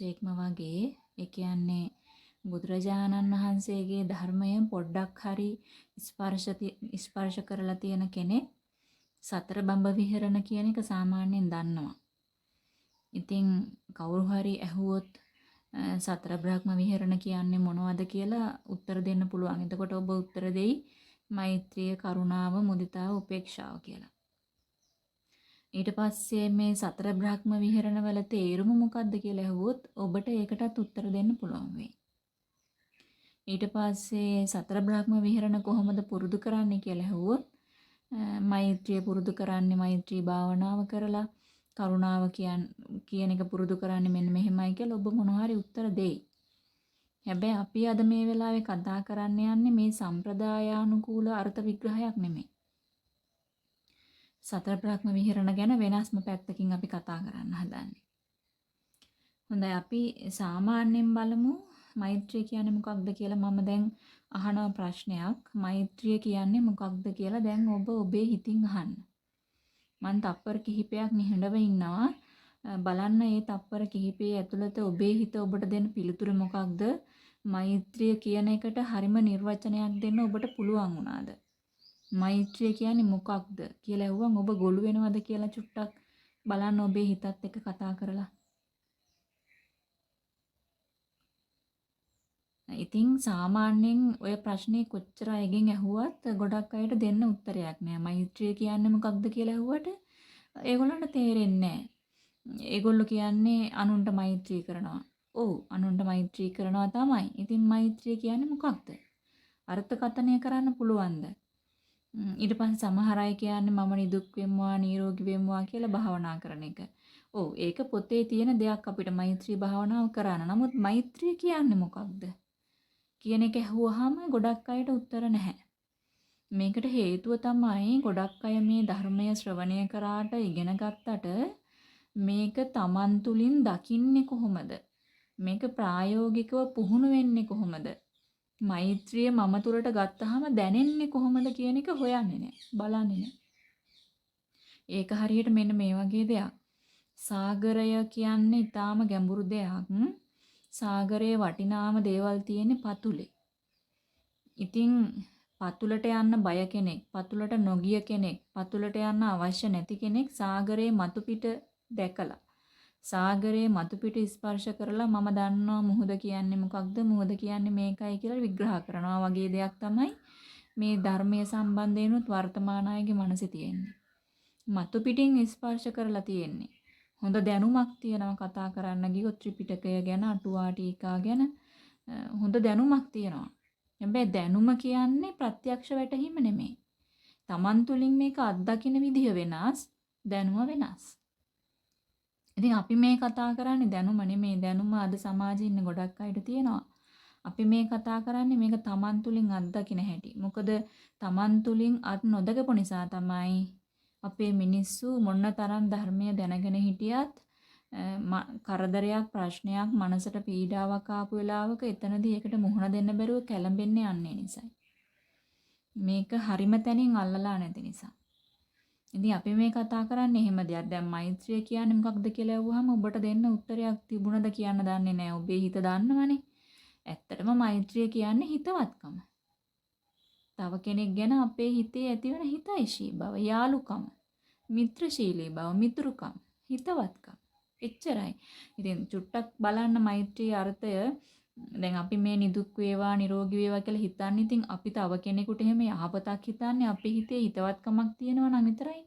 සාමාන්‍යයෙන් සෑම මිනිස්සෙක්ම වගේ ඒ කියන්නේ බුදුරජාණන් වහන්සේගේ ධර්මය පොඩ්ඩක් හරි ස්පර්ශ ස්පර්ශ කරලා තියෙන කෙනෙක් සතර බඹ විහරණ කියන එක සාමාන්‍යයෙන් දන්නවා. ඉතින් කවුරු හරි ඇහුවොත් සතර බ්‍රහ්ම විහරණ කියන්නේ මොනවද කියලා උත්තර දෙන්න පුළුවන්. එතකොට ඔබ උත්තර දෙයි මෛත්‍රිය, කරුණාව, මුදිතාව, උපේක්ෂාව කියලා. ඊට පස්සේ මේ සතර බ්‍රහ්ම විහරණ වල තේරුම මොකක්ද කියලා ඇහුවොත් ඔබට ඒකටත් උත්තර දෙන්න පුළුවන් වෙයි. ඊට පස්සේ සතර බ්‍රහ්ම විහරණ කොහොමද පුරුදු කරන්නේ කියලා ඇහුවොත් මෛත්‍රිය පුරුදු කරන්නේ මෛත්‍රී භාවනාව කරලා කරුණාව කියන එක පුරුදු කරන්නේ මෙන්න මෙහෙමයි කියලා ඔබ මොනවා හරි උත්තර දෙයි. හැබැයි අපි අද මේ වෙලාවේ කතා කරන්න යන්නේ මේ සම්ප්‍රදායානුකූල අර්ථ විග්‍රහයක් නෙමෙයි. සතර බ්‍රහ්ම විහරණ ගැන වෙනස්ම පැත්තකින් අපි කතා කරන්න හදන්නේ. හොඳයි අපි සාමාන්‍යයෙන් බලමු මෛත්‍රිය කියන්නේ මොකක්ද කියලා මම දැන් අහන ප්‍රශ්නයක්. මෛත්‍රිය කියන්නේ මොකක්ද කියලා දැන් ඔබ ඔබේ හිතින් අහන්න. මම තප්පර කිහිපයක් නිහඬව ඉන්නවා. බලන්න මේ තප්පර කිහිපයේ ඇතුළත ඔබේ හිත ඔබට දෙන පිළිතුර මොකක්ද? මෛත්‍රිය කියන එකට හරිම නිර්වචනයක් දෙන්න ඔබට පුළුවන් වුණාද? මෛත්‍රිය කියන්නේ මොකක්ද කියලා ඇහුවම ඔබ ගොළු වෙනවද කියලා චුට්ටක් බලන්න ඔබේ හිතත් එක්ක කතා කරලා. ඉතින් සාමාන්‍යයෙන් ඔය ප්‍රශ්නේ කොච්චර අයගෙන් ඇහුවත් ගොඩක් අයට දෙන්න උත්තරයක් නෑ. මෛත්‍රිය කියන්නේ මොකක්ද කියලා ඇහුවට ඒගොල්ලන්ට තේරෙන්නේ නෑ. ඒගොල්ලෝ කියන්නේ අනුන්ට මෛත්‍රී කරනවා. ඔව් අනුන්ට මෛත්‍රී කරනවා තමයි. ඉතින් මෛත්‍රිය කියන්නේ මොකක්ද? අර්ථකථනය කරන්න පුළුවන්ද? ඊට පස්සේ සමහර අය කියන්නේ මම නිදුක් වෙම්වා නිරෝගී වෙම්වා කියලා භාවනා කරන එක. ඔව් ඒක පොතේ තියෙන දෙයක් අපිට මෛත්‍රී භාවනාව කරන්න. නමුත් මෛත්‍රිය කියන්නේ මොකක්ද? කියන එක ඇහුවාම ගොඩක් අයට උත්තර නැහැ. මේකට හේතුව තමයි ගොඩක් අය මේ ධර්මය ශ්‍රවණය කරාට ඉගෙන ගත්තට මේක Taman තුලින් දකින්නේ කොහොමද? මේක ප්‍රායෝගිකව පුහුණු වෙන්නේ කොහොමද? මෛත්‍රිය මම තුලට ගත්තාම දැනෙන්නේ කොහොමද කියන එක හොයන්නේ නැහැ. බලන්නේ නැහැ. ඒක හරියට මෙන්න මේ වගේ දෙයක්. සාගරය කියන්නේ ඊටාම ගැඹුරු දෙයක්. සාගරයේ වටිනාම දේවල් තියෙන්නේ පතුලේ. ඉතින් පතුලට යන්න බය කෙනෙක්, පතුලට නොගිය කෙනෙක්, පතුලට යන්න අවශ්‍ය නැති කෙනෙක් සාගරයේ මතු පිට දැකලා සාගරයේ මතු පිට ස්පර්ශ කරලා මම දන්නවා මුහුද කියන්නේ මොකක්ද මුහුද කියන්නේ මේකයි කියලා විග්‍රහ කරනවා වගේ දෙයක් තමයි මේ ධර්මයේ සම්බන්ධයෙන්ුත් වර්තමාන අයගේ මනසේ තියෙන්නේ. මතු පිටින් ස්පර්ශ කරලා තියෙන්නේ. හොඳ දැනුමක් තියෙනවා කතා කරන්න ගියොත් ත්‍රිපිටකය ගැන අටුවා ටීකා ගැන හොඳ දැනුමක් තියෙනවා. හැබැයි දැනුම කියන්නේ ප්‍රත්‍යක්ෂ වැටහීම නෙමෙයි. Taman තුලින් මේක අත්දකින විදිහ වෙනස්, දැනුම වෙනස්. ඉතින් අපි මේ කතා කරන්නේ දැනුම නෙමෙයි. දැනුම අද සමාජයේ ඉන්න ගොඩක් අයට තියෙනවා. අපි මේ කතා කරන්නේ මේක Taman තුලින් අත්දකින හැටි. මොකද Taman තුලින් අත් නොදකපු නිසා තමයි අපේ මිනිස්සු මොන තරම් ධර්මය දැනගෙන හිටියත් කරදරයක් ප්‍රශ්නයක් මනසට පීඩාවක් ආපු වෙලාවක එතනදී ඒකට මුහුණ දෙන්න බැරුව කැළඹෙන්නේ යන්නේ නිසායි. මේක හරිම තැනින් අල්ලලා නැති නිසා. ඉතින් අපි මේ කතා කරන්නේ එහෙම දෙයක්. දැන් මෛත්‍රිය කියන්නේ මොකක්ද කියලා අහුවාම ඔබට දෙන්න උත්තරයක් තිබුණද කියන්න දන්නේ නැහැ. ඔබේ හිත දන්නවනේ. ඇත්තටම මෛත්‍රිය කියන්නේ හිතවත්කම. තව කෙනෙක් ගැන අපේ හිතේ ඇතිවන හිතයිශී බව, යාලුකම, මිත්‍රශීලී බව, මිතුරුකම, හිතවත්කම. එච්චරයි. ඉතින් චුට්ටක් බලන්න මෛත්‍රී අර්ථය දැන් අපි මේ නිදුක් වේවා නිරෝගී වේවා කියලා හිතන්නේ ඉතින් අපි තව කෙනෙකුට එහෙම යහපතක් හිතන්නේ අපේ හිතේ හිතවත්කමක් තියෙනවා නම් විතරයි.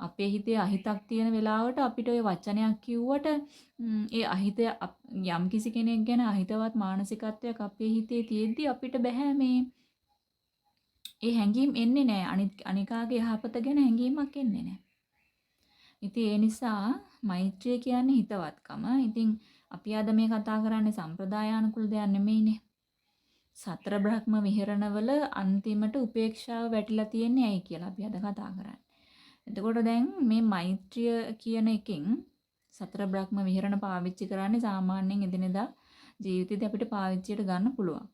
අපේ හිතේ අහිතක් තියෙන වෙලාවට අපිට ওই වචනයක් කිව්වට ඒ අහිත යම් කිසි කෙනෙක් ගැන අහිතවත් මානසිකත්වයක් අපේ හිතේ තියෙද්දි අපිට බෑ මේ ඒ හැඟීම් එන්නේ නැහැ. අනිත් අනිකාගේ යහපත ගැන හැඟීමක් එන්නේ නැහැ. ඉතින් ඒ නිසා මෛත්‍රිය කියන්නේ හිතවත්කම. ඉතින් අපි අද මේ කතා කරන්නේ සම්ප්‍රදායානුකූල දෙයක් නෙමෙයිනේ. සතර බ්‍රහ්ම විහරණවල අන්තිමට උපේක්ෂාව වැටිලා තියෙන්නේ ඇයි කියලා අපි අද කතා කරන්නේ. එතකොට දැන් මේ මෛත්‍රිය කියන එකෙන් සතර බ්‍රහ්ම විහරණ පාවිච්චි කරන්නේ සාමාන්‍යයෙන් එදිනෙදා ජීවිතේදී අපිට පාවිච්චියට ගන්න පුළුවන්.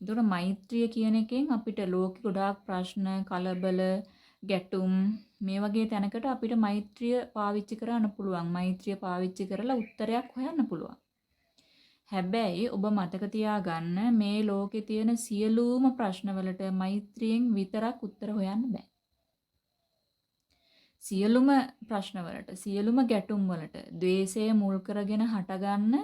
ඒතකොට මෛත්‍රිය කියන එකෙන් අපිට ලෝකෙ ගොඩාක් ප්‍රශ්න, කලබල, ගැටුම් මේ වගේ තැනකට අපිට මෛත්‍රිය පාවිච්චි කරන්න පුළුවන්. මෛත්‍රිය පාවිච්චි කරලා උත්තරයක් හොයන්න පුළුවන්. හැබැයි ඔබ මතක තියාගන්න මේ ලෝකේ තියෙන සියලුම ප්‍රශ්නවලට මෛත්‍රියෙන් විතරක් උත්තර හොයන්න බෑ. සියලුම ප්‍රශ්නවලට සියලුම ගැටුම් වලට द्वේෂය මුල් කරගෙන හටගන්න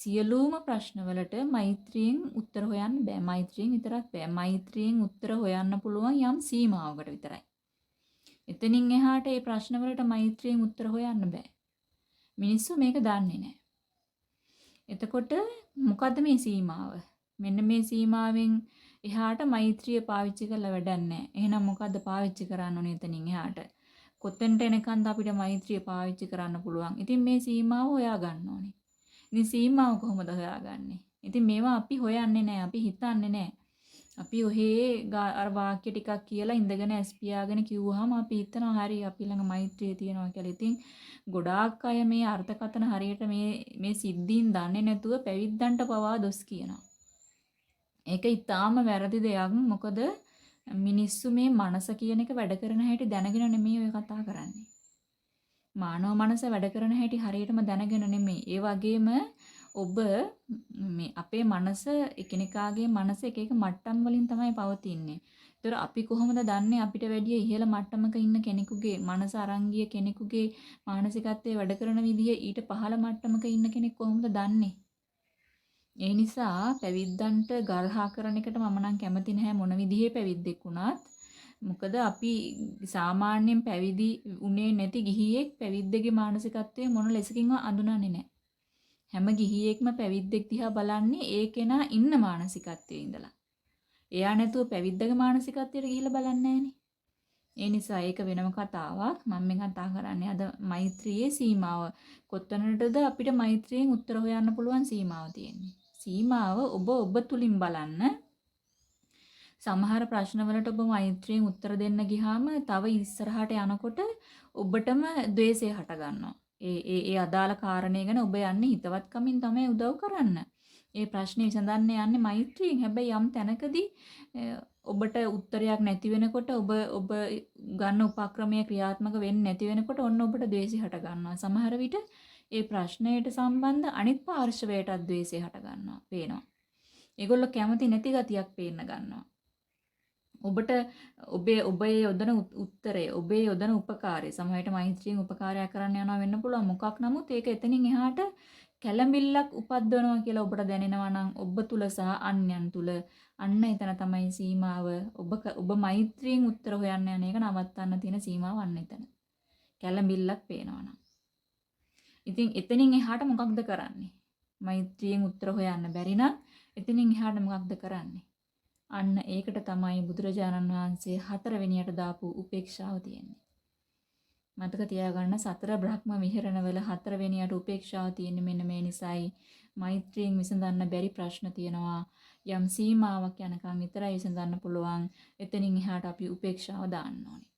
සියලුම ප්‍රශ්නවලට මෛත්‍රියෙන් උත්තර හොයන්න බෑ. මෛත්‍රියෙන් විතරක් බෑ. මෛත්‍රියෙන් උත්තර හොයන්න පුළුවන් යම් සීමාවකට විතරයි. එතනින් එහාට මේ ප්‍රශ්නවලට මෛත්‍රියෙන් උත්තර හොයන්න බෑ. මිනිස්සු මේක දන්නේ නැහැ. එතකොට මොකද්ද මේ සීමාව? මෙන්න මේ සීමාවෙන් එහාට මෛත්‍රිය පාවිච්චි කරලා වැඩක් නැහැ. එහෙනම් මොකද්ද පාවිච්චි කරන්න ඕනේ එතනින් එහාට? කොතෙන්ට එනකන්ද අපිට මෛත්‍රිය පාවිච්චි කරන්න පුළුවන්. ඉතින් මේ සීමාව හොයා ගන්න ඕනේ. ඉතින් සීමාව කොහොමද හොයාගන්නේ? ඉතින් මේවා අපි හොයන්නේ නැහැ. අපි හිතන්නේ නැහැ. අපි ඔහේ අර වාක්‍ය ටිකක් කියලා ඉඳගෙන ඇස් පියාගෙන කිව්වහම අපි හිතනවා හරි අපි ළඟ මෛත්‍රිය තියෙනවා කියලා. ඉතින් ගොඩාක් අය මේ අර්ථකතන හරියට මේ මේ සිද්ධීන් දන්නේ නැතුව පැවිද්දන්ට පවා දොස් කියනවා. ඒක ඊටාම වැරදි දෙයක්. මොකද මිනිස්සු මේ මනස කියන එක වැඩ කරන හැටි දැනගෙන නෙමෙයි ඔය කතා කරන්නේ. මානව මනස වැඩ කරන හැටි හරියටම දැනගෙන නෙමෙයි. ඒ වගේම ඔබ මේ අපේ මනස එකිනෙකාගේ මනස එක එක මට්ටම් වලින් තමයි පවතින්නේ. ඒතර අපි කොහොමද දන්නේ අපිට වැඩිය ඉහළ මට්ටමක ඉන්න කෙනෙකුගේ මනස අරංගිය කෙනෙකුගේ මානසිකත්වයේ වැඩ කරන විදිය ඊට පහළ මට්ටමක ඉන්න කෙනෙක් කොහොමද දන්නේ? ඒ නිසා පැවිද්දන්ට ගල්හා කරන එකට මම නම් කැමති නැහැ මොන විදිහේ පැවිද්දෙක් වුණත් මොකද අපි සාමාන්‍යයෙන් පැවිදි උනේ නැති ගිහියෙක් පැවිද්දගේ මානසිකත්වය මොන ලෙසකින්වත් අඳුනන්නේ නැහැ. හැම ගිහියෙක්ම පැවිද්දෙක් දිහා බලන්නේ ඒ කෙනා ඉන්න මානසිකත්වයේ ඉඳලා. එයා නැතුව පැවිද්දගේ මානසිකත්වයට ගිහිල්ලා බලන්නේ ඒ නිසා ඒක වෙනම කතාවක්. මම මේ කතා කරන්නේ අද මෛත්‍රියේ සීමාව. කොතනටද අපිට මෛත්‍රියෙන් උත්තර හොයන්න පුළුවන් සීමාව තියෙන්නේ. සීමාව ඔබ ඔබ තුලින් බලන්න සමහර ප්‍රශ්නවලට ඔබ මෛත්‍රියෙන් උත්තර දෙන්න ගියාම තව ඉස්සරහට යනකොට ඔබටම द्वේෂය හට ගන්නවා. ඒ ඒ ඒ අදාළ කාරණේ ගැන ඔබ යන්නේ හිතවත්කමින් තමයි උදව් කරන්න. ඒ ප්‍රශ්නේ විසඳන්න යන්නේ මෛත්‍රියෙන්. හැබැයි යම් තැනකදී ඔබට උත්තරයක් නැති වෙනකොට ඔබ ඔබ ගන්න උපක්‍රමයේ ක්‍රියාත්මක වෙන්නේ නැති වෙනකොට ඔන්න ඔබට ද්වේෂය හට ගන්නවා. සමහර විට ඒ ප්‍රශ්නයට සම්බන්ධ අනිත් පාර්ශවයටත් ද්වේෂය හට ගන්නවා. පේනවා. ඒගොල්ලෝ කැමති නැති ගතියක් පේන්න ගන්නවා. ඔබට ඔබේ ඔබේ යොදන උත්තරය ඔබේ යොදන උපකාරය සමහරට මෛත්‍රියෙන් උපකාරයක් කරන්න යනවා වෙන්න පුළුවන්. මොකක් නමුත් ඒක එතනින් එහාට කැළඹිල්ලක් උපද්දවනවා කියලා ඔබට දැනෙනවා නම් ඔබ තුල සහ අන්‍යයන් තුල අන්න එතන තමයි සීමාව. ඔබ ඔබ මෛත්‍රියෙන් උත්තර හොයන්න යන එක නවත්තන්න තියෙන සීමාව අන්න එතන. කැළඹිල්ලක් පේනවා නම්. ඉතින් එතනින් එහාට මොකක්ද කරන්නේ? මෛත්‍රියෙන් උත්තර හොයන්න බැරි නම් එතනින් එහාට මොකක්ද කරන්නේ? අන්න ඒකට තමයි බුදුරජාණන් වහන්සේ හතරවෙනියට දාපු උපේක්ෂාව තියෙන්නේ. මතක තියාගන්න සතර බ්‍රහ්ම විහරණවල හතරවෙනියට උපේක්ෂාව තියෙන්නේ මෙන්න මේ නිසායි. මෛත්‍රියෙන් විසඳන්න බැරි ප්‍රශ්න තියෙනවා. යම් සීමාවක් යනකම් විතරයි විසඳන්න පුළුවන්. එතනින් එහාට අපි උපේක්ෂාව දාන්න ඕනේ.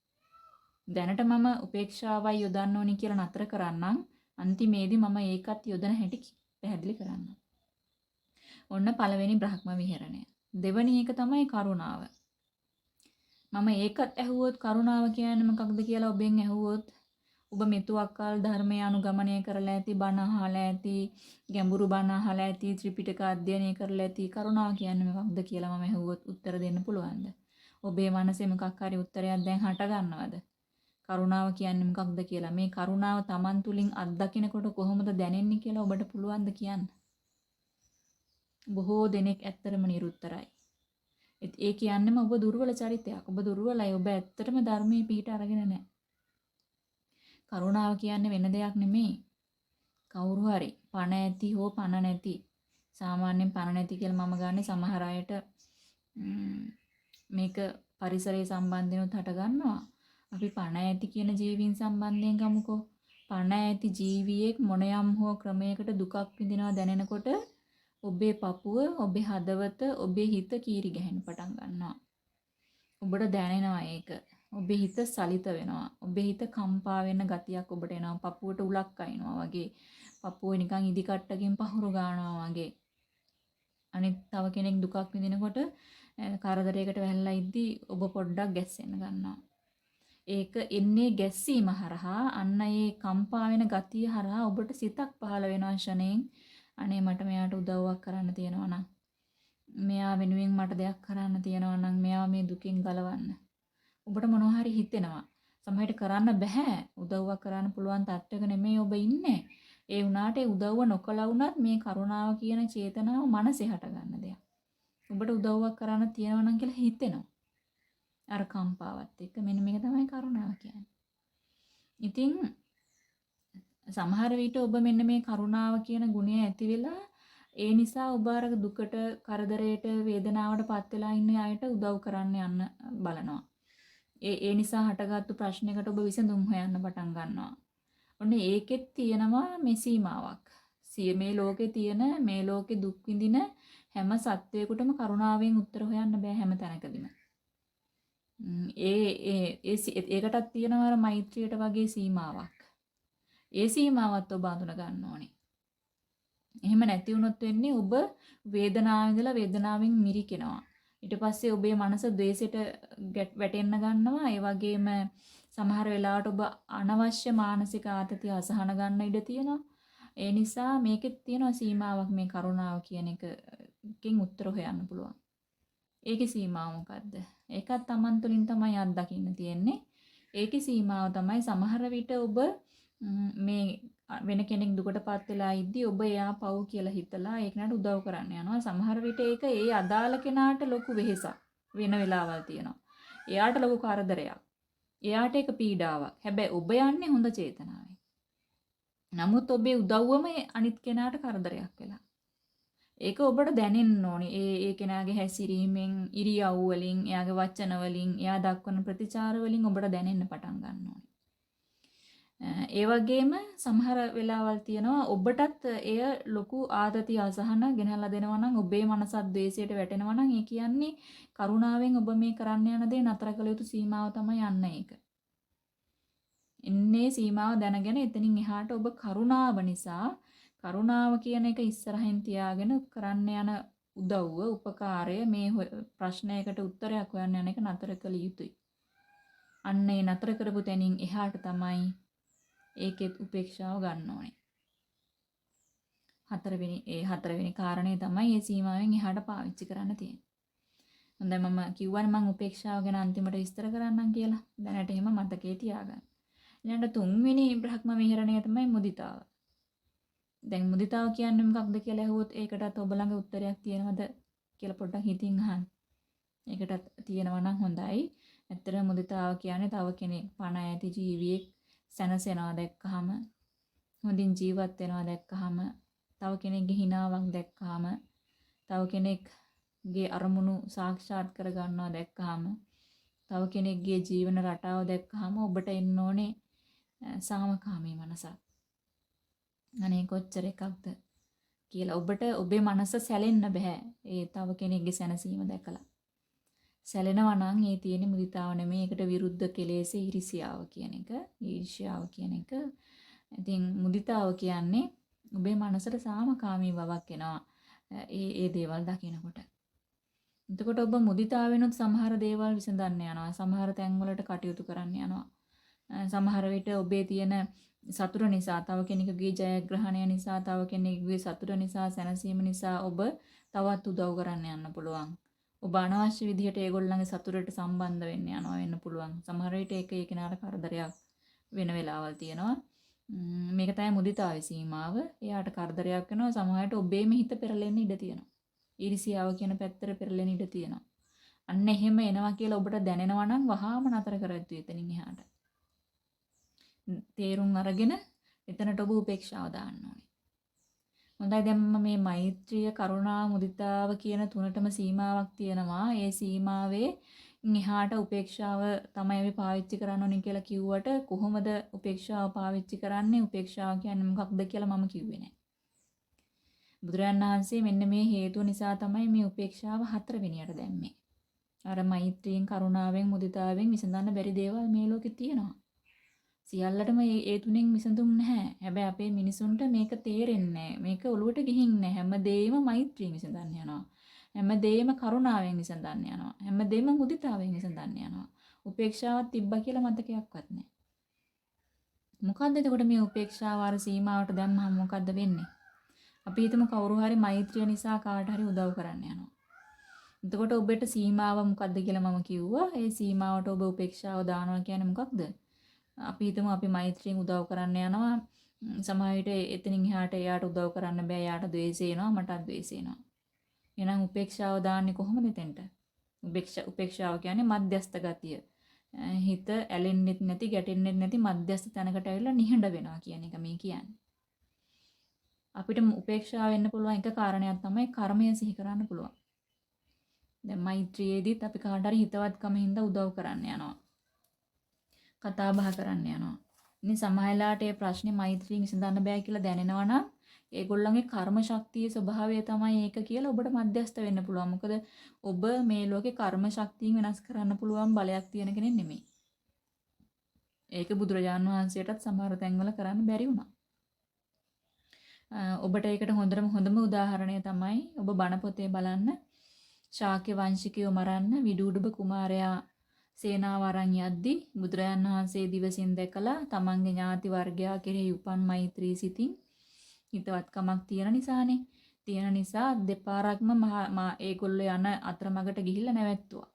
දැනට මම උපේක්ෂාවයි යොදන්න ඕනි කියලා නතර කරන්නම්. අන්තිමේදී මම ඒකත් යොදන හැටි පැහැදිලි කරන්නම්. ඔන්න පළවෙනි බ්‍රහ්ම විහරණය. දෙවැනි එක තමයි කරුණාව. මම ඒකත් ඇහුවොත් කරුණාව කියන්නේ මොකක්ද කියලා ඔබෙන් ඇහුවොත් ඔබ මෙතුවක්කල් ධර්මය අනුගමනය කරලා ඇති බණ අහලා ඇති ගැඹුරු බණ අහලා ඇති ත්‍රිපිටක අධ්‍යයනය කරලා ඇති කරුණාව කියන්නේ මොකක්ද කියලා මම ඇහුවොත් උත්තර දෙන්න පුළුවන්ද? ඔබේ මනසේ මොකක් හරි උත්තරයක් දැන් හට ගන්නවද? කරුණාව කියන්නේ මොකක්ද කියලා මේ කරුණාව Taman තුලින් අත්දකිනකොට කොහොමද දැනෙන්නේ කියලා ඔබට පුළුවන්ද කියන්න? බොහෝ දෙනෙක් ඇත්තටම නිරුත්තරයි. ඒ කියන්නේම ඔබ දුර්වල චරිතයක්. ඔබ දුර්වලයි. ඔබ ඇත්තටම ධර්මයේ පිහිට අරගෙන නැහැ. කරුණාව කියන්නේ වෙන දෙයක් නෙමෙයි. කවුරු හරි පණ ඇති හෝ පණ නැති සාමාන්‍යයෙන් පණ නැති කියලා මම ගන්නේ සමහර අයට මේක පරිසරයේ සම්බන්ධෙනුත් හට ගන්නවා. අපි පණ ඇති කියන ජීවීන් සම්බන්ධයෙන් ගමුකෝ. පණ ඇති ජීවියෙක් මොනියම් හෝ ක්‍රමයකට දුකක් විඳිනවා දැනෙනකොට ඔබේ පපුව, ඔබේ හදවත, ඔබේ හිත කීරි ගැහෙන්න පටන් ගන්නවා. ඔබට දැනෙනවා ඒක. ඔබේ හිත සලිත වෙනවා. ඔබේ හිත කම්පා වෙන ගතියක් ඔබට එනවා. පපුවට උලක් අයින්නවා වගේ. පපුව නිකන් ඉදි කට්ටකින් පහුරු ගන්නවා වගේ. අනිත් තව කෙනෙක් දුකක් විඳිනකොට කරදරයකට වැහැලා ඉද්දි ඔබ පොඩ්ඩක් ගැස්සෙන්න ගන්නවා. ඒක එන්නේ ගැස්සීම හරහා අන්න ඒ කම්පා වෙන ගතිය හරහා ඔබට සිතක් පහළ වෙනවා ෂණයෙන් අනේ මට මෙයාට උදව්වක් කරන්න තියෙනවා නම් මෙයා වෙනුවෙන් මට දෙයක් කරන්න තියෙනවා නම් මෙයා මේ දුකින් ගලවන්න. ඔබට මොනවා හරි හිතෙනවා. සමහරට කරන්න බෑ. උදව්වක් කරන්න පුළුවන් තත්ත්වයක නෙමෙයි ඔබ ඉන්නේ. ඒ වුණාට ඒ උදව්ව නොකලා වුණත් මේ කරුණාව කියන චේතනාව මනසේ හටගන්න දෙයක්. ඔබට උදව්වක් කරන්න තියෙනවා නම් කියලා හිතෙනවා. අර කම්පාවත් එක්ක මෙන්න මේක තමයි කරුණාව කියන්නේ. ඉතින් සමහර විට ඔබ මෙන්න මේ කරුණාව කියන ගුණය ඇති වෙලා ඒ නිසා ඔබ අර දුකට, කරදරයට, වේදනාවට පත් වෙලා ඉන්න අයට උදව් කරන්න යන්න බලනවා. ඒ ඒ නිසා හටගත්තු ප්‍රශ්නයකට ඔබ විසඳුම් හොයන්න පටන් ගන්නවා. ඔන්න ඒකෙත් තියෙනවා මේ සීමාවක්. මේ ලෝකේ තියෙන මේ ලෝකේ දුක් විඳින හැම සත්වයකටම කරුණාවෙන් උත්තර හොයන්න බෑ හැම තැනකදීම. ඒ ඒ ඒකටත් තියෙනවා අර මෛත්‍රියට වගේ සීමාවක්. ඒ සීමාවත් ඔබ අඳුන ගන්න ඕනේ. එහෙම නැති වුණොත් වෙන්නේ ඔබ වේදනාව ඉඳලා වේදනාවෙන් මිරිකෙනවා. ඊට පස්සේ ඔබේ මනස ද්වේෂයට වැටෙන්න ගන්නවා. ඒ වගේම සමහර වෙලාවට ඔබ අනවශ්‍ය මානසික ආතතිය අසහන ගන්න ඉඩ තියෙනවා. ඒ නිසා මේකෙත් තියෙනවා සීමාවක් මේ කරුණාව කියන එකකින් උත්තර හොයන්න පුළුවන්. ඒකේ සීමාව මොකද්ද? ඒකත් Taman තුලින් තමයි අත්දකින්න තියෙන්නේ. ඒකේ සීමාව තමයි සමහර විට ඔබ මේ වෙන කෙනෙක් දුකටපත් වෙලා ඉද්දි ඔබ එයා පව් කියලා හිතලා ඒ කෙනාට උදව් කරන්න යනවා. සමහර විට ඒක ඒ අදාළ කෙනාට ලොකු වෙහෙසක් වෙන වෙලාවල් තියෙනවා. එයාට ලොකු කරදරයක්. එයාට ඒක පීඩාවක්. හැබැයි ඔබ යන්නේ හොඳ චේතනාවෙන්. නමුත් ඔබේ උදව්වම අනිත් කෙනාට කරදරයක් වෙලා. ඒක ඔබට දැනෙන්න ඕනි. ඒ ඒ කෙනාගේ හැසිරීමෙන්, ඉරියව් වලින්, එයාගේ වචන වලින්, එයා දක්වන ප්‍රතිචාර වලින් ඔබට දැනෙන්න පටන් ගන්න ඕනි. ඒ වගේම සමහර වෙලාවල් තියෙනවා ඔබටත් එය ලොකු ආතති අසහන ගෙනහැලා දෙනවා නම් ඔබේ මනසත් ද්වේෂයට වැටෙනවා නම් ඒ කියන්නේ කරුණාවෙන් ඔබ මේ කරන්න යන දේ නතර කළ යුතු සීමාව තමයි යන්න ඒක. ඉන්නේ සීමාව දැනගෙන එතනින් එහාට ඔබ කරුණාව නිසා කරුණාව කියන එක ඉස්සරහින් තියාගෙන කරන්න යන උදව්ව උපකාරය මේ ප්‍රශ්නයකට උත්තරයක් හොයන්න යන එක නතර කළ යුතුයි. අන්න ඒ නතර කරපු තැනින් එහාට තමයි ඒකෙත් උපේක්ෂාව ගන්න ඕනේ. හතරවෙනි ඒ හතරවෙනි කාරණේ තමයි මේ සීමාවෙන් එහාට පාවිච්චි කරන්න තියෙන්නේ. හොඳයි මම කිව්වනේ මම උපේක්ෂාව ගැන අන්තිමට විස්තර කරන්නම් කියලා. දැනට එහෙම මතකේ තියාගන්න. ඊළඟ තුන්වෙනි බ්‍රහ්ම විහරණය තමයි මුදිතාව. දැන් මුදිතාව කියන්නේ මොකක්ද කියලා ඇහුවොත් ඒකටත් ඔබ ළඟ උත්තරයක් තියෙනවද කියලා පොඩ්ඩක් හිතින් අහන්න. ඒකටත් තියෙනවා නම් හොඳයි. ඇත්තට මුදිතාව කියන්නේ තව කෙනෙක් පණ ඇති ජීවියෙක් සැනසෙනවා දැක්කහම හොඳින් ජීවත් වෙනවා දැක්කහම තව කෙනෙක්ගේ හිනාවක් දැක්කහම තව කෙනෙක්ගේ අරමුණු සාක්ෂාත් කර ගන්නවා දැක්කහම තව කෙනෙක්ගේ ජීවන රටාව දැක්කහම ඔබට එන්න ඕනේ සාමකාමී මනසක්. අනේ කොච්චර එකක්ද කියලා ඔබට ඔබේ මනස සැලෙන්න බෑ. ඒ තව කෙනෙක්ගේ සැනසීම දැකලා. සැලෙනවා නම් ඒ තියෙන මුදිතාව නෙමෙයි ඒකට විරුද්ධ කෙලෙස් ඊර්ෂියාව කියන එක ඊර්ෂ්‍යාව කියන එක. ඉතින් මුදිතාව කියන්නේ ඔබේ මනසට සාමකාමී බවක් එනවා. ඒ ඒ දේවල් දකිනකොට. එතකොට ඔබ මුදිතාවෙනුත් සමහර දේවල් විසඳන්න යනවා. සමහර තැන්වලට කටයුතු කරන්න යනවා. සමහර විට ඔබේ තියෙන සතුට නිසා තව කෙනෙකුගේ ජයග්‍රහණය නිසා තව කෙනෙකුගේ සතුට නිසා සැනසීම නිසා ඔබ තවත් උදව් කරන්න යන්න පුළුවන්. ඔබ අනවශ්‍ය විදිහට ඒගොල්ලන්ගේ සතුටට සම්බන්ධ වෙන්න යනවා වෙන්න පුළුවන්. සමහර විට ඒක ඒ කෙනාට කරදරයක් වෙන වෙලාවල් තියෙනවා. මේක තමයි මුදිතාවේ සීමාව. එයාට කරදරයක් වෙනවා. සමහරවිට ඔබේම හිත පෙරලෙන්න ඉඩ තියෙනවා. ඊර්ෂියාව කියන පැත්තට පෙරලෙන්න ඉඩ තියෙනවා. අන්න එහෙම එනවා කියලා ඔබට දැනෙනවා නම් වහාම නතර කර යුතුයි එතනින් එහාට. තේරුම් අරගෙන එතනට ඔබ උපේක්ෂාව දාන්න ඕනේ. හොඳයි දැන් මේ මෛත්‍රිය කරුණා මුදිතාව කියන තුනටම සීමාවක් තියෙනවා. ඒ සීමාවේ එහාට උපේක්ෂාව තමයි අපි පාවිච්චි කරන්න ඕනේ කියලා කිව්වට කොහොමද උපේක්ෂාව පාවිච්චි කරන්නේ? උපේක්ෂාව කියන්නේ මොකක්ද කියලා මම කිව්වේ නැහැ. බුදුරජාණන් වහන්සේ මෙන්න මේ හේතුව නිසා තමයි මේ උපේක්ෂාව හතරවෙනියට දැම්මේ. අර මෛත්‍රියෙන් කරුණාවෙන් මුදිතාවෙන් විසඳන්න බැරි දේවල් මේ ලෝකේ තියෙනවා. සියල්ලටම ඒ තුනෙන් විසඳුම් නැහැ. හැබැයි අපේ මිනිසුන්ට මේක තේරෙන්නේ මේක ඔලුවට ගිහින්නේ හැමදේම මෛත්‍රියෙන් විසඳන්න යනවා. හැමදේම කරුණාවෙන් විසඳන්න යනවා. හැමදේම මුදිතාවෙන් විසඳන්න යනවා. උපේක්ෂාවක් තිබ්බා කියලා මතකයක්වත් නැහැ. මොකද්ද එතකොට මේ උපේක්ෂාව අර සීමාවට දැම්මම මොකද්ද වෙන්නේ? අපි හිතමු කවුරු හරි මෛත්‍රිය නිසා කාට හරි උදව් කරන්න යනවා. එතකොට ඔබට සීමාව මොකද්ද කියලා මම කිව්වා. ඒ සීමාවට ඔබ උපේක්ෂාව දානවා කියන්නේ මොකක්ද? අපි හිතමු අපි මෛත්‍රියෙන් උදව් කරන්න යනවා. සමහර විට එතනින් එහාට එයාට උදව් කරන්න බෑ. එයාට ද්වේෂය එනවා, මටත් ද්වේෂය එනවා. එහෙනම් උපේක්ෂාව දාන්නේ කොහොමද එතෙන්ට? උපේක්ෂාව කියන්නේ මධ්‍යස්ත ගතිය. හිත ඇලෙන්නෙත් නැති, ගැටෙන්නෙත් නැති මධ්‍යස්ත තැනකට ඇවිල්ලා නිහඬ වෙනවා කියන එක මේ කියන්නේ. අපිට උපේක්ෂාව වෙන්න පුළුවන් එක කාරණයක් තමයි කර්මය සිහි කරන්න පුළුවන්. දැන් මෛත්‍රියේදීත් අපි කාට හරි හිතවත්කම හින්දා උදව් කරන්න යනවා. කතා බහ කරන්න යනවා. ඉතින් සමහරලාට මේ ප්‍රශ්නේ මෛත්‍රියෙන් විසඳන්න බෑ කියලා දැනෙනවා නම් ඒගොල්ලන්ගේ කර්ම ශක්තියේ ස්වභාවය තමයි ඒක කියලා ඔබට මධ්‍යස්ත වෙන්න පුළුවන්. මොකද ඔබ මේ ලෝකේ කර්ම ශක්තියෙන් වෙනස් කරන්න පුළුවන් බලයක් තියෙන කෙනෙක් නෙමෙයි. ඒක බුදුරජාන් වහන්සේටත් සමහර තැන්වල කරන්න බැරි වුණා. ඔබට ඒකට හොඳම හොඳම උදාහරණය තමයි ඔබ බණ පොතේ බලන්න ශාක්‍ය වංශිකයෝ මරන්න විදුඩුබ කුමාරයා සේනාව අරන් යද්දි බුදුරජාන් වහන්සේ දිවසින් දැකලා තමන්ගේ ඥාති වර්ගයා කෙරෙහි උපන් මෛත්‍රී සිතින් හිතවත්කමක් තියෙන නිසානේ. තියෙන නිසා දෙපාරක්ම මා ඒගොල්ලෝ යන අතරමඟට ගිහිල්ලා නැවැත්තුවා.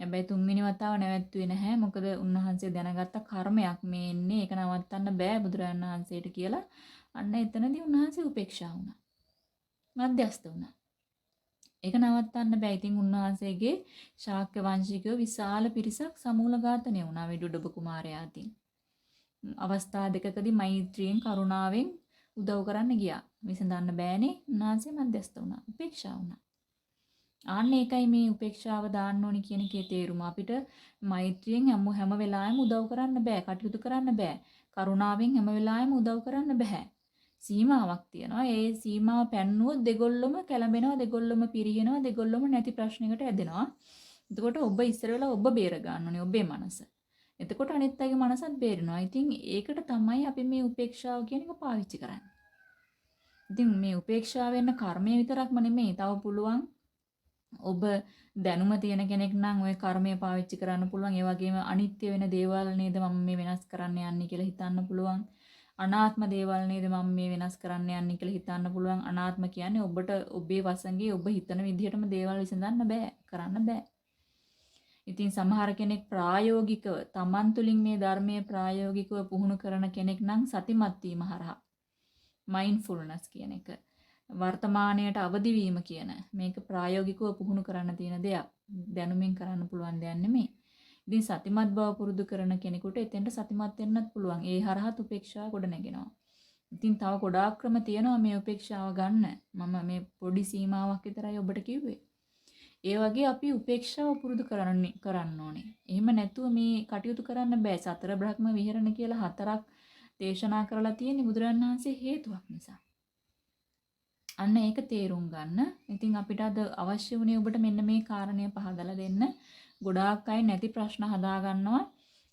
හැබැයි තුන්වෙනි වතාව නැවැත්තුවේ නැහැ. මොකද උන්වහන්සේ දැනගත්ත කර්මයක් මේ එන්නේ. ඒක නවත්තන්න බෑ බුදුරජාණන් වහන්සේට කියලා. අන්න එතනදී උන්වහන්සේ උපේක්ෂා වුණා. මධ්‍යස්ත වුණා. ඒක නවත්තන්න බෑ. ඉතින් උන්වහන්සේගේ ශාක්‍ය වංශිකයෝ විශාල පිරිසක් සමූල ඝාතනය වුණා වෙඩුඩබ කුමාරයා අතින්. අවස්ථා දෙකකදී මෛත්‍රියෙන් කරුණාවෙන් උදව් කරන්න ගියා. විසඳන්න බෑනේ. උන්වහන්සේ මධ්‍යස්ත වුණා. උපේක්ෂා වුණා. ආන්න ඒකයි මේ උපේක්ෂාව දාන්න ඕනි කියන එකේ තේරුම. අපිට මෛත්‍රියෙන් හැම හැම වෙලාවෙම උදව් කරන්න බෑ. කටයුතු කරන්න බෑ. කරුණාවෙන් හැම වෙලාවෙම උදව් කරන්න බෑ. සීමාවක් තියෙනවා. ඒ සීමාව පැන්නුවොත් දෙගොල්ලොම කැළඹෙනවා, දෙගොල්ලොම පිරිහෙනවා, දෙගොල්ලොම නැති ප්‍රශ්නයකට ඇදෙනවා. එතකොට ඔබ ඉස්සර වෙලා ඔබ බේර ගන්න ඕනේ ඔබේ මනස. එතකොට අනිත් අයගේ මනසත් බේරෙනවා. ඉතින් ඒකට තමයි අපි මේ උපේක්ෂාව කියන එක පාවිච්චි කරන්නේ. ඉතින් මේ උපේක්ෂාව වෙන්න කර්මය විතරක්ම නෙමෙයි. තව පුළුවන් ඔබ දැනුම තියෙන කෙනෙක් නම් ওই කර්මය පාවිච්චි කරන්න පුළුවන්. ඒ වගේම අනිත්‍ය වෙන දේවල් නේද මම මේ වෙනස් කරන්න යන්නේ කියලා හිතන්න පුළුවන්. අනාත්ම දේවල් නේද මම මේ වෙනස් කරන්න යන්නේ කියලා හිතන්න පුළුවන්. අනාත්ම කියන්නේ ඔබට ඔබේ වසඟේ ඔබ හිතන විදිහටම දේවල් විසඳන්න බෑ. කරන්න බෑ. ඉතින් සමහර කෙනෙක් ප්‍රායෝගිකව Taman තුලින් මේ ධර්මයේ ප්‍රායෝගිකව පුහුණු කරන කෙනෙක් නම් සතිමත් වීම හරහා මයින්ඩ්ෆුල්නස් කියන එක වර්තමානයට අවදි වීම කියන මේක ප්‍රායෝගිකව පුහුණු කරන්න තියෙන දෙයක්. දැනුමින් කරන්න පුළුවන් දෙයක් නෙමෙයි. ඉතින් සතිමත් බව පුරුදු කරන කෙනෙකුට එතෙන්ට සතිමත් වෙන්නත් පුළුවන්. ඒ හරහා උපේක්ෂාව ගොඩ නැගෙනවා. ඉතින් තව ගොඩාක් ක්‍රම තියෙනවා මේ උපේක්ෂාව ගන්න. මම මේ පොඩි සීමාවක් විතරයි ඔබට කිව්වේ. ඒ වගේ අපි උපේක්ෂාව පුරුදු කරන්න කරන්න ඕනේ. එහෙම නැතුව මේ කටයුතු කරන්න බෑ. සතර බ්‍රහ්ම විහරණ කියලා හතරක් දේශනා කරලා තියෙන්නේ බුදුරන් වහන්සේ හේතුවක් නිසා. අන්න ඒක තේරුම් ගන්න. ඉතින් අපිට අද අවශ්‍ය වුණේ ඔබට මෙන්න මේ කාරණය පහදලා දෙන්න. ගොඩාක් අය නැති ප්‍රශ්න හදා ගන්නවා.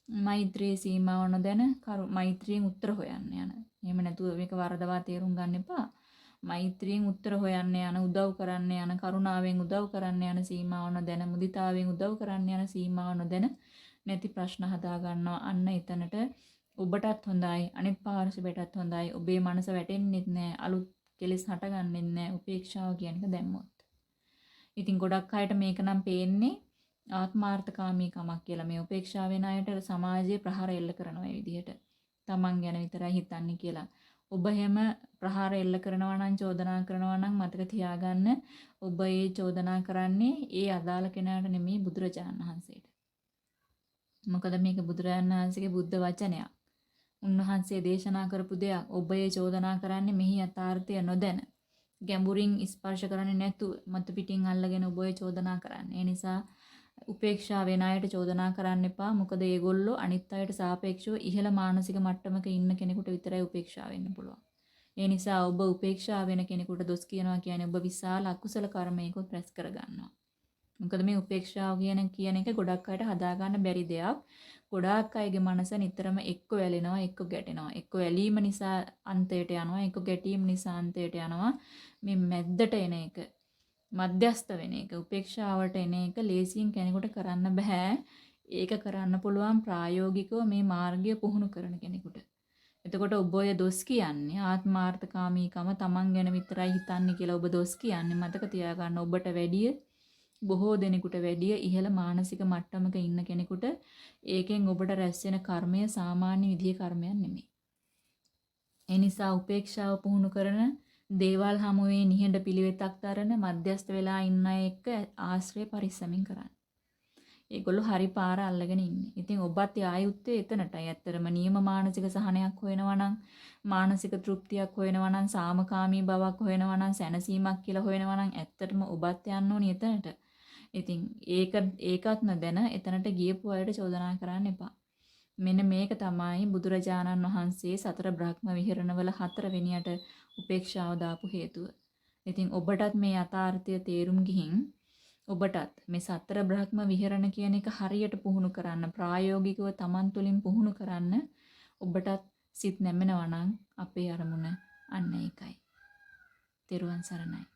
මෛත්‍රී සීමාව නොදැන මෛත්‍රියෙන් උත්තර හොයන්න යන. එහෙම නැතුව මේක වරදවා තේරුම් ගන්න එපා. මෛත්‍රියෙන් උත්තර හොයන්න යන උදව් කරන්න යන කරුණාවෙන් උදව් කරන්න යන සීමාව නොදැන මුදිතාවෙන් උදව් කරන්න යන සීමාව නොදැන නැති ප්‍රශ්න හදා ගන්නවා අන්න එතනට ඔබටත් හොඳයි අනිත් පාර්ශවයටත් හොඳයි ඔබේ මනස වැටෙන්නෙත් නෑ අලුත් කෙලෙස් හටගන්නෙත් නෑ උපේක්ෂාව කියන එක දැම්මොත් ඉතින් ගොඩක් අයට මේක නම් පේන්නේ ආත්මාර්ථකාමී කමක් කියලා මේ උපේක්ෂාවෙන් අයට සමාජයේ ප්‍රහාර එල්ල කරන විදිහට තමන් ගැන විතරයි හිතන්නේ කියලා ඔබ හැම ප්‍රහාර එල්ල කරනවා නම් චෝදනා කරනවා නම් මතක තියාගන්න ඔබ ඒ චෝදනා කරන්නේ ඒ අදාළ කෙනාට නෙමෙයි බුදුරජාණන් වහන්සේට. මොකද මේක බුදුරජාණන් වහන්සේගේ බුද්ධ වචනයක්. උන්වහන්සේ දේශනා කරපු දෙයක්. ඔබ ඒ චෝදනා කරන්නේ මෙහි යථාර්ථය නොදැන. ගැඹුරින් ස්පර්ශ කරන්නේ නැතුව මතු පිටින් අල්ලගෙන ඔබ ඒ චෝදනා කරන්නේ. ඒ නිසා උපේක්ෂා වෙන අයට චෝදනා කරන්න එපා. මොකද ඒගොල්ලෝ අනිත් අයට සාපේක්ෂව ඉහළ මානසික මට්ටමක ඉන්න කෙනෙකුට විතරයි උපේක්ෂා වෙන්න පුළුවන්. ඒ නිසා ඔබ උපේක්ෂා වෙන කෙනෙකුට දොස් කියනවා කියන්නේ ඔබ විශාල අකුසල කර්මයකට රැස් කරගන්නවා. මොකද මේ උපේක්ෂාව කියන කියන එක ගොඩක් අයට හදා ගන්න බැරි දෙයක්. ගොඩාක් අයගේ මනස නිතරම එක්ක වැලෙනවා එක්ක ගැටෙනවා. එක්ක වැලීම නිසා අන්තයට යනවා එක්ක ගැටීම නිසා අන්තයට යනවා. මේ මැද්දට එන එක මධ්‍යස්ත වෙන එක උපේක්ෂාවට එන එක ලේසියෙන් කෙනෙකුට කරන්න බෑ. ඒක කරන්න පුළුවන් ප්‍රායෝගිකව මේ මාර්ගය පුහුණු කරන කෙනෙකුට. එතකොට ඔබ ඔය දොස් කියන්නේ ආත්මාර්ථකාමීකම Taman ගැන විතරයි හිතන්නේ කියලා ඔබ දොස් කියන්නේ මතක තියාගන්න ඔබට වැඩිය බොහෝ දෙනෙකුට වැඩිය ඉහළ මානසික මට්ටමක ඉන්න කෙනෙකුට ඒකෙන් ඔබට රැස් වෙන කර්මය සාමාන්‍ය විදිහේ කර්මයක් නෙමෙයි. ඒ නිසා උපේක්ෂාව පුහුණු කරන දේවල් හමුවේ නිහඬ පිළිවෙතක් දරන මධ්‍යස්ත වෙලා ඉන්න අය එක්ක ආශ්‍රය පරිස්සමින් කරන්න. ඒගොල්ලෝ හරි පාර අල්ලගෙන ඉන්නේ. ඉතින් ඔබත් ආයුත්තේ එතනටයි. ඇත්තරම නියම මානසික සහනයක් හොයනවා නම්, මානසික තෘප්තියක් හොයනවා නම්, සාමකාමී බවක් හොයනවා නම්, සැනසීමක් කියලා හොයනවා නම් ඇත්තටම ඔබත් යන්න ඕනි එතනට. ඉතින් ඒක ඒකත් නොදැන එතනට ගියපු අයට චෝදනා කරන්න එපා. මෙන්න මේක තමයි බුදුරජාණන් වහන්සේ සතර බ්‍රහ්ම විහරණවල හතරවෙනියට උපේක්ෂාව දාපු හේතුව. ඉතින් ඔබටත් මේ යථාර්ථය තේරුම් ගිහින් ඔබටත් මේ සතර බ්‍රහ්ම විහරණ කියන එක හරියට පුහුණු කරන්න ප්‍රායෝගිකව Taman තුලින් පුහුණු කරන්න ඔබටත් සිත් නැමෙනවා නම් අපේ අරමුණ අන්න ඒකයි. තෙරුවන් සරණයි.